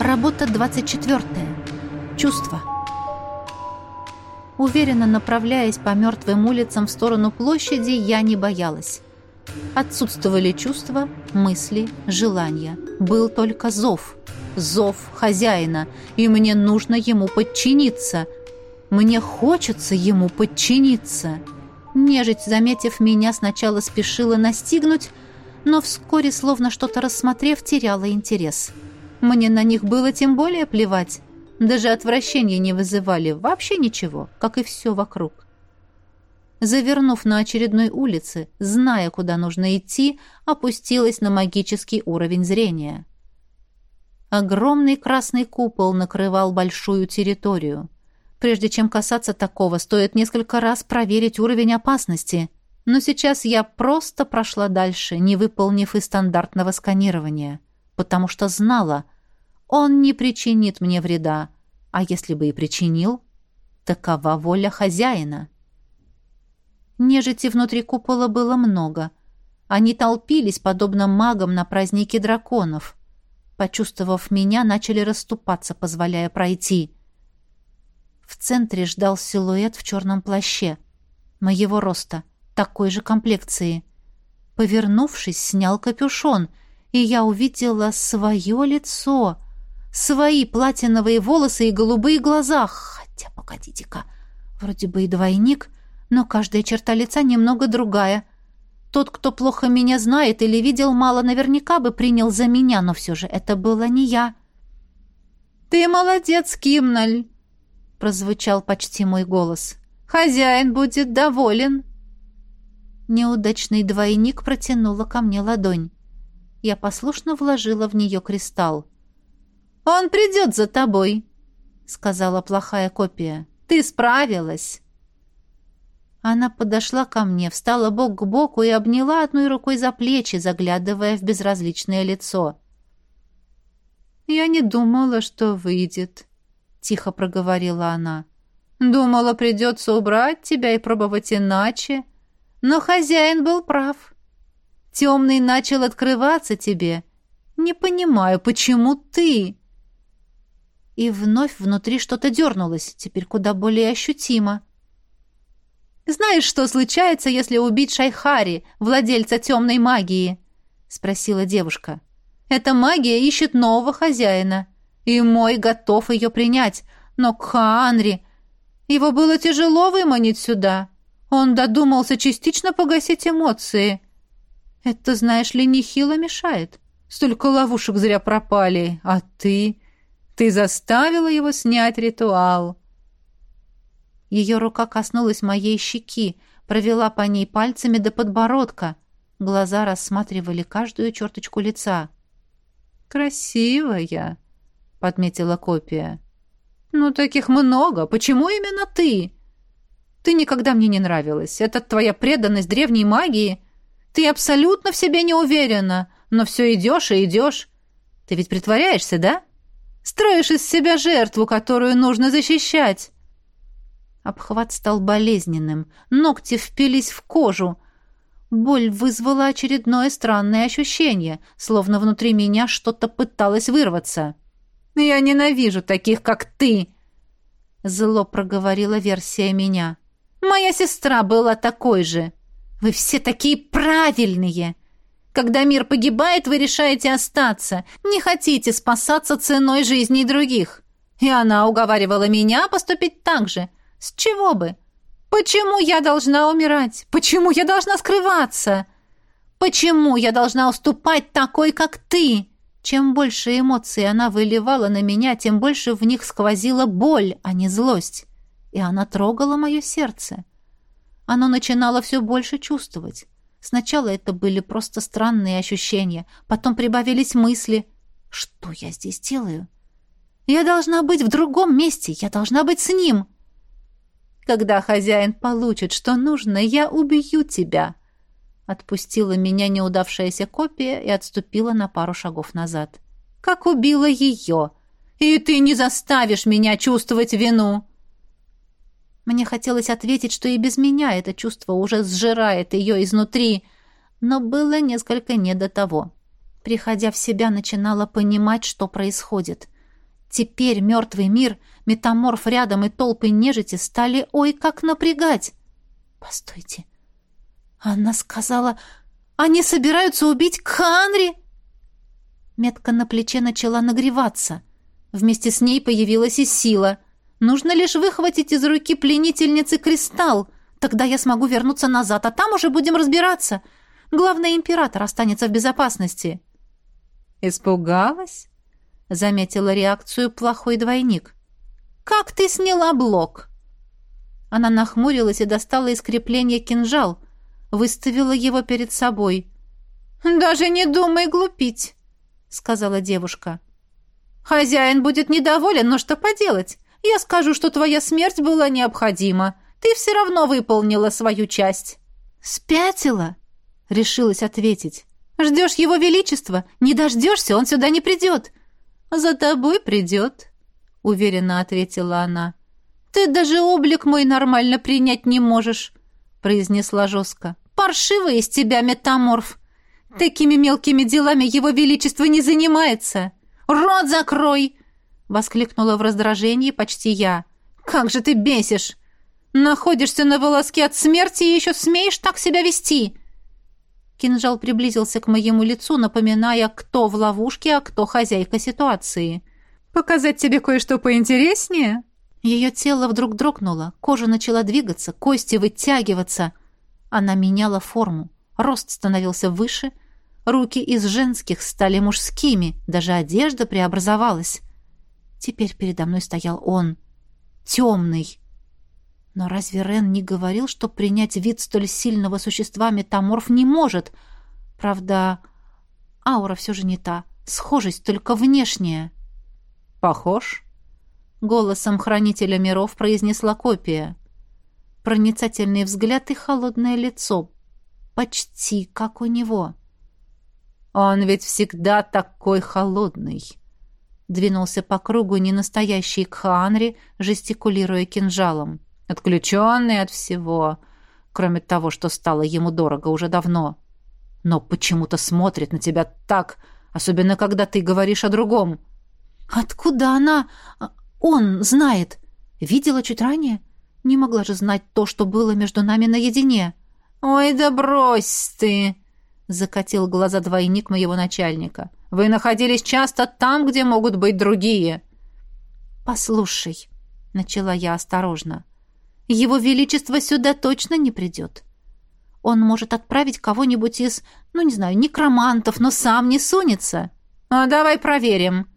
Работа 24. Чувства. Уверенно направляясь по мертвым улицам в сторону площади, я не боялась. Отсутствовали чувства, мысли, желания. Был только зов. Зов хозяина, и мне нужно ему подчиниться. Мне хочется ему подчиниться. Нежить, заметив меня, сначала спешила настигнуть, но вскоре, словно что-то рассмотрев, теряла интерес. Мне на них было тем более плевать. Даже отвращения не вызывали, вообще ничего, как и все вокруг. Завернув на очередной улице, зная, куда нужно идти, опустилась на магический уровень зрения. Огромный красный купол накрывал большую территорию. Прежде чем касаться такого, стоит несколько раз проверить уровень опасности. Но сейчас я просто прошла дальше, не выполнив и стандартного сканирования, потому что знала, он не причинит мне вреда, а если бы и причинил, такова воля хозяина. Нежити внутри купола было много. Они толпились, подобно магам на празднике драконов. Почувствовав меня, начали расступаться, позволяя пройти. В центре ждал силуэт в черном плаще. Моего роста, такой же комплекции. Повернувшись, снял капюшон, и я увидела свое лицо, свои платиновые волосы и голубые глаза. Хотя, погодите-ка, вроде бы и двойник, но каждая черта лица немного другая. Тот, кто плохо меня знает или видел мало, наверняка бы принял за меня, но все же это была не я. «Ты молодец, Кимналь!» — прозвучал почти мой голос. «Хозяин будет доволен!» Неудачный двойник протянула ко мне ладонь. Я послушно вложила в нее кристалл. «Он придет за тобой», — сказала плохая копия. «Ты справилась». Она подошла ко мне, встала бок к боку и обняла одной рукой за плечи, заглядывая в безразличное лицо. «Я не думала, что выйдет», — тихо проговорила она. «Думала, придется убрать тебя и пробовать иначе. Но хозяин был прав. Темный начал открываться тебе. Не понимаю, почему ты?» И вновь внутри что-то дернулось, теперь куда более ощутимо. «Знаешь, что случается, если убить Шайхари, владельца темной магии?» — спросила девушка. «Эта магия ищет нового хозяина, и мой готов ее принять, но Кхаанри... Его было тяжело выманить сюда. Он додумался частично погасить эмоции. Это, знаешь ли, нехило мешает. Столько ловушек зря пропали, а ты... Ты заставила его снять ритуал». Ее рука коснулась моей щеки, провела по ней пальцами до подбородка. Глаза рассматривали каждую черточку лица. «Красивая», — подметила копия. «Ну, таких много. Почему именно ты?» «Ты никогда мне не нравилась. Это твоя преданность древней магии. Ты абсолютно в себе не уверена, но все идешь и идешь. Ты ведь притворяешься, да? Строишь из себя жертву, которую нужно защищать». Обхват стал болезненным. Ногти впились в кожу. Боль вызвала очередное странное ощущение, словно внутри меня что-то пыталось вырваться. «Я ненавижу таких, как ты!» Зло проговорила версия меня. «Моя сестра была такой же. Вы все такие правильные!» Когда мир погибает, вы решаете остаться. Не хотите спасаться ценой жизни других. И она уговаривала меня поступить так же. С чего бы? Почему я должна умирать? Почему я должна скрываться? Почему я должна уступать такой, как ты? Чем больше эмоций она выливала на меня, тем больше в них сквозила боль, а не злость. И она трогала мое сердце. Оно начинало все больше чувствовать. Сначала это были просто странные ощущения, потом прибавились мысли. Что я здесь делаю? Я должна быть в другом месте, я должна быть с ним. — когда хозяин получит, что нужно, я убью тебя!» Отпустила меня неудавшаяся копия и отступила на пару шагов назад. «Как убила ее! И ты не заставишь меня чувствовать вину!» Мне хотелось ответить, что и без меня это чувство уже сжирает ее изнутри, но было несколько не до того. Приходя в себя, начинала понимать, что происходит. Теперь мертвый мир, метаморф рядом и толпы нежити стали ой как напрягать. Постойте. Она сказала, они собираются убить Кханри. Метка на плече начала нагреваться. Вместе с ней появилась и сила. Нужно лишь выхватить из руки пленительницы кристалл. Тогда я смогу вернуться назад, а там уже будем разбираться. Главное, император останется в безопасности. Испугалась? Заметила реакцию плохой двойник. Как ты сняла блок? Она нахмурилась и достала из крепления кинжал, выставила его перед собой. Даже не думай глупить, сказала девушка. Хозяин будет недоволен, но что поделать? Я скажу, что твоя смерть была необходима. Ты все равно выполнила свою часть». «Спятила?» — решилась ответить. «Ждешь его величества? Не дождешься, он сюда не придет». «За тобой придет», — уверенно ответила она. «Ты даже облик мой нормально принять не можешь», — произнесла жестко. «Паршивый из тебя метаморф. Такими мелкими делами его величество не занимается. Рот закрой!» — воскликнула в раздражении почти я. «Как же ты бесишь! Находишься на волоске от смерти и еще смеешь так себя вести!» Кинжал приблизился к моему лицу, напоминая, кто в ловушке, а кто хозяйка ситуации. «Показать тебе кое-что поинтереснее?» Ее тело вдруг дрогнуло, кожа начала двигаться, кости вытягиваться. Она меняла форму. Рост становился выше, руки из женских стали мужскими, даже одежда преобразовалась. Теперь передо мной стоял он, темный, но разве Рен не говорил, что принять вид столь сильного существа метаморф не может? Правда, аура все же не та. Схожесть только внешняя. «Похож?» Голосом хранителя миров произнесла копия. Проницательный взгляд и холодное лицо. Почти как у него. «Он ведь всегда такой холодный!» Двинулся по кругу ненастоящий Кхаанри, жестикулируя кинжалом отключенный от всего, кроме того, что стало ему дорого уже давно. Но почему-то смотрит на тебя так, особенно когда ты говоришь о другом. Откуда она... Он знает. Видела чуть ранее? Не могла же знать то, что было между нами наедине. «Ой, да брось ты!» — закатил глаза двойник моего начальника. «Вы находились часто там, где могут быть другие». «Послушай», — начала я осторожно, — его Величество сюда точно не придет. Он может отправить кого-нибудь из, ну, не знаю, некромантов, но сам не сунется. А давай проверим,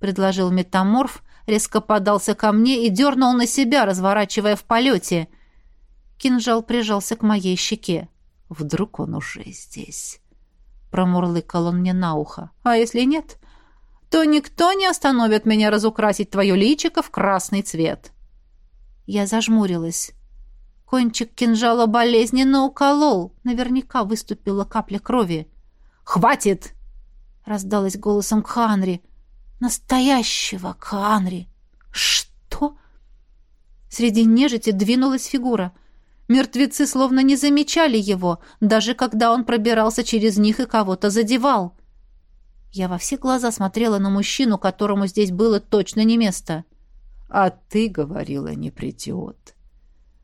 предложил метаморф, резко подался ко мне и дернул на себя, разворачивая в полете. Кинжал прижался к моей щеке. Вдруг он уже здесь. Промурлыкал он мне на ухо. А если нет, то никто не остановит меня разукрасить твое личико в красный цвет. Я зажмурилась. Кончик кинжала болезненно уколол. Наверняка выступила капля крови. «Хватит!» — раздалось голосом Кханри. «Настоящего Кханри!» «Что?» Среди нежити двинулась фигура. Мертвецы словно не замечали его, даже когда он пробирался через них и кого-то задевал. Я во все глаза смотрела на мужчину, которому здесь было точно не место. А ты говорила, не придет.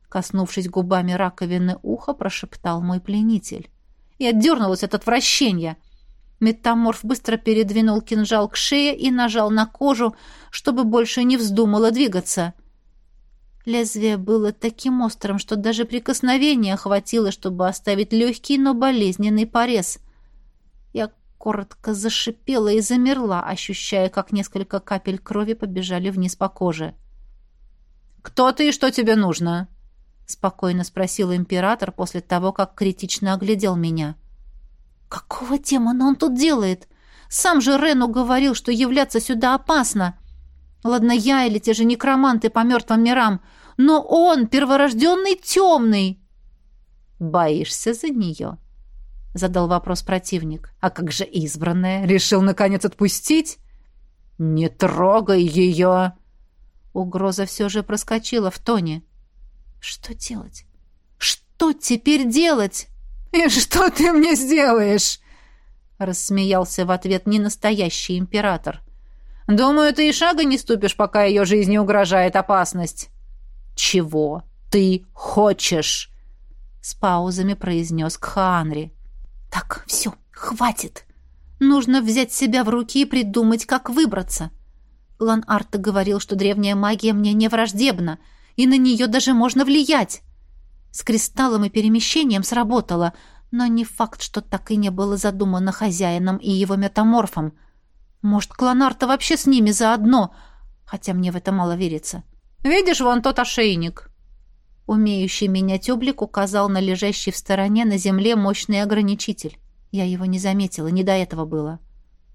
Коснувшись губами раковины уха, прошептал мой пленитель. И отдернулась от отвращения. Метаморф быстро передвинул кинжал к шее и нажал на кожу, чтобы больше не вздумала двигаться. Лезвие было таким острым, что даже прикосновения хватило, чтобы оставить легкий, но болезненный порез. Я коротко зашипела и замерла, ощущая, как несколько капель крови побежали вниз по коже. «Кто ты и что тебе нужно?» — спокойно спросил император после того, как критично оглядел меня. «Какого демона он тут делает? Сам же Рену говорил, что являться сюда опасно. Ладно, я или те же некроманты по мертвым мирам, но он перворожденный темный». «Боишься за нее?» — задал вопрос противник. «А как же избранная? Решил, наконец, отпустить?» «Не трогай ее!» Угроза все же проскочила в тоне. «Что делать? Что теперь делать?» «И что ты мне сделаешь?» Рассмеялся в ответ ненастоящий император. Думаю, ты и шага не ступишь, пока ее жизни угрожает опасность». «Чего ты хочешь?» С паузами произнес Кхаанри. «Так, все, хватит. Нужно взять себя в руки и придумать, как выбраться». Лан Арта говорил, что древняя магия мне не враждебна, и на нее даже можно влиять. С кристаллом и перемещением сработало, но не факт, что так и не было задумано хозяином и его метаморфом. Может, Кланарта вообще с ними заодно, хотя мне в это мало верится. «Видишь, вон тот ошейник». Умеющий менять облик указал на лежащий в стороне на земле мощный ограничитель. Я его не заметила, не до этого было.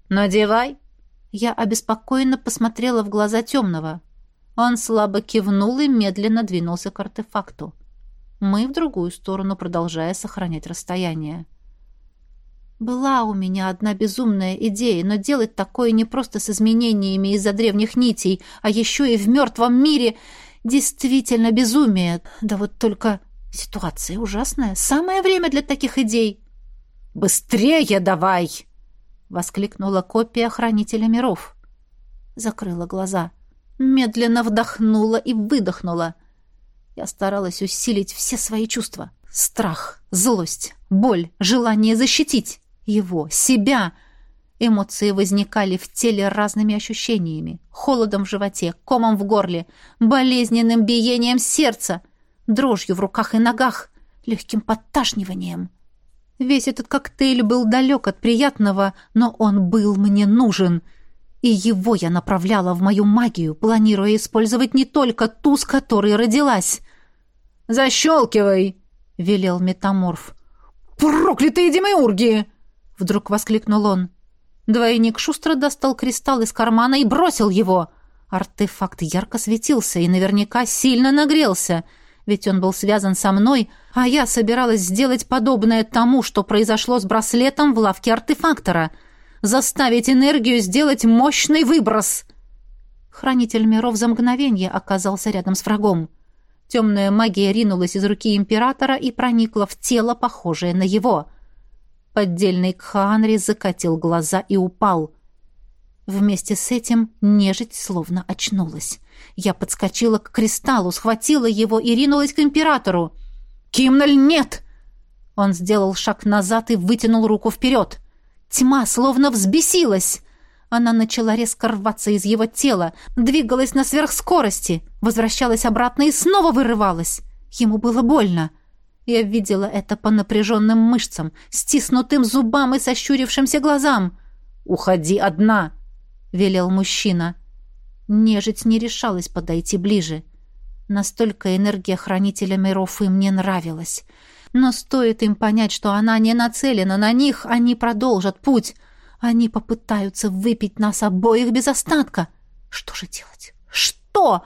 «Надевай!» Я обеспокоенно посмотрела в глаза темного. Он слабо кивнул и медленно двинулся к артефакту. Мы в другую сторону, продолжая сохранять расстояние. Была у меня одна безумная идея, но делать такое не просто с изменениями из-за древних нитей, а еще и в мертвом мире действительно безумие. Да вот только ситуация ужасная. Самое время для таких идей. «Быстрее давай!» — воскликнула копия хранителя миров. Закрыла глаза, медленно вдохнула и выдохнула — я старалась усилить все свои чувства. Страх, злость, боль, желание защитить его, себя. Эмоции возникали в теле разными ощущениями. Холодом в животе, комом в горле, болезненным биением сердца, дрожью в руках и ногах, легким подташниванием. Весь этот коктейль был далек от приятного, но он был мне нужен — и его я направляла в мою магию, планируя использовать не только ту, с которой родилась. «Защелкивай!» — велел метаморф. «Проклятые демиурги!» — вдруг воскликнул он. Двойник шустро достал кристалл из кармана и бросил его. Артефакт ярко светился и наверняка сильно нагрелся, ведь он был связан со мной, а я собиралась сделать подобное тому, что произошло с браслетом в лавке артефактора — заставить энергию сделать мощный выброс. Хранитель миров за мгновение оказался рядом с врагом. Темная магия ринулась из руки императора и проникла в тело, похожее на его. Поддельный Кхаанри закатил глаза и упал. Вместе с этим нежить словно очнулась. Я подскочила к кристаллу, схватила его и ринулась к императору. «Кимналь, нет!» Он сделал шаг назад и вытянул руку вперед. Тьма словно взбесилась. Она начала резко рваться из его тела, двигалась на сверхскорости, возвращалась обратно и снова вырывалась. Ему было больно. Я видела это по напряженным мышцам, стиснутым зубам и сощурившимся глазам. «Уходи одна!» — велел мужчина. Нежить не решалась подойти ближе. Настолько энергия хранителя миров им не нравилась. Но стоит им понять, что она не нацелена на них, они продолжат путь. Они попытаются выпить нас обоих без остатка. Что же делать? Что?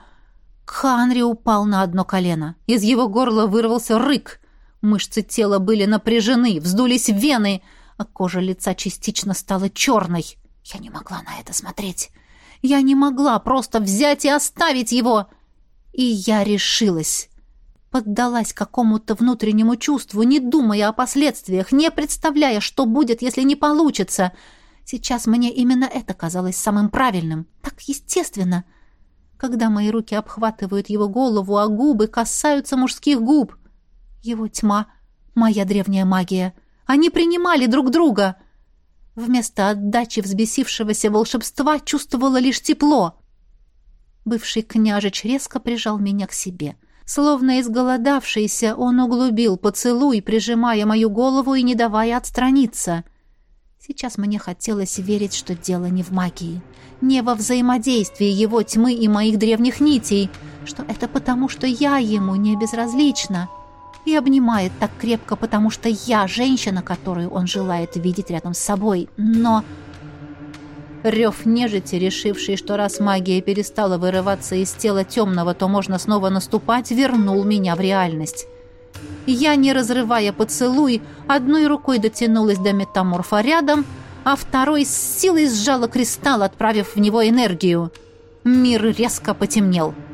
Ханри упал на одно колено. Из его горла вырвался рык. Мышцы тела были напряжены, вздулись вены, а кожа лица частично стала черной. Я не могла на это смотреть. Я не могла просто взять и оставить его. И я решилась поддалась какому-то внутреннему чувству, не думая о последствиях, не представляя, что будет, если не получится. Сейчас мне именно это казалось самым правильным. Так естественно. Когда мои руки обхватывают его голову, а губы касаются мужских губ. Его тьма, моя древняя магия. Они принимали друг друга. Вместо отдачи взбесившегося волшебства чувствовала лишь тепло. Бывший княжич резко прижал меня к себе — Словно изголодавшийся, он углубил поцелуй, прижимая мою голову и не давая отстраниться. Сейчас мне хотелось верить, что дело не в магии, не во взаимодействии его тьмы и моих древних нитей, что это потому, что я ему не безразлична. И обнимает так крепко, потому что я женщина, которую он желает видеть рядом с собой. Но... Рев нежити, решивший, что раз магия перестала вырываться из тела темного, то можно снова наступать, вернул меня в реальность. Я, не разрывая поцелуй, одной рукой дотянулась до метаморфа рядом, а второй с силой сжала кристалл, отправив в него энергию. Мир резко потемнел. —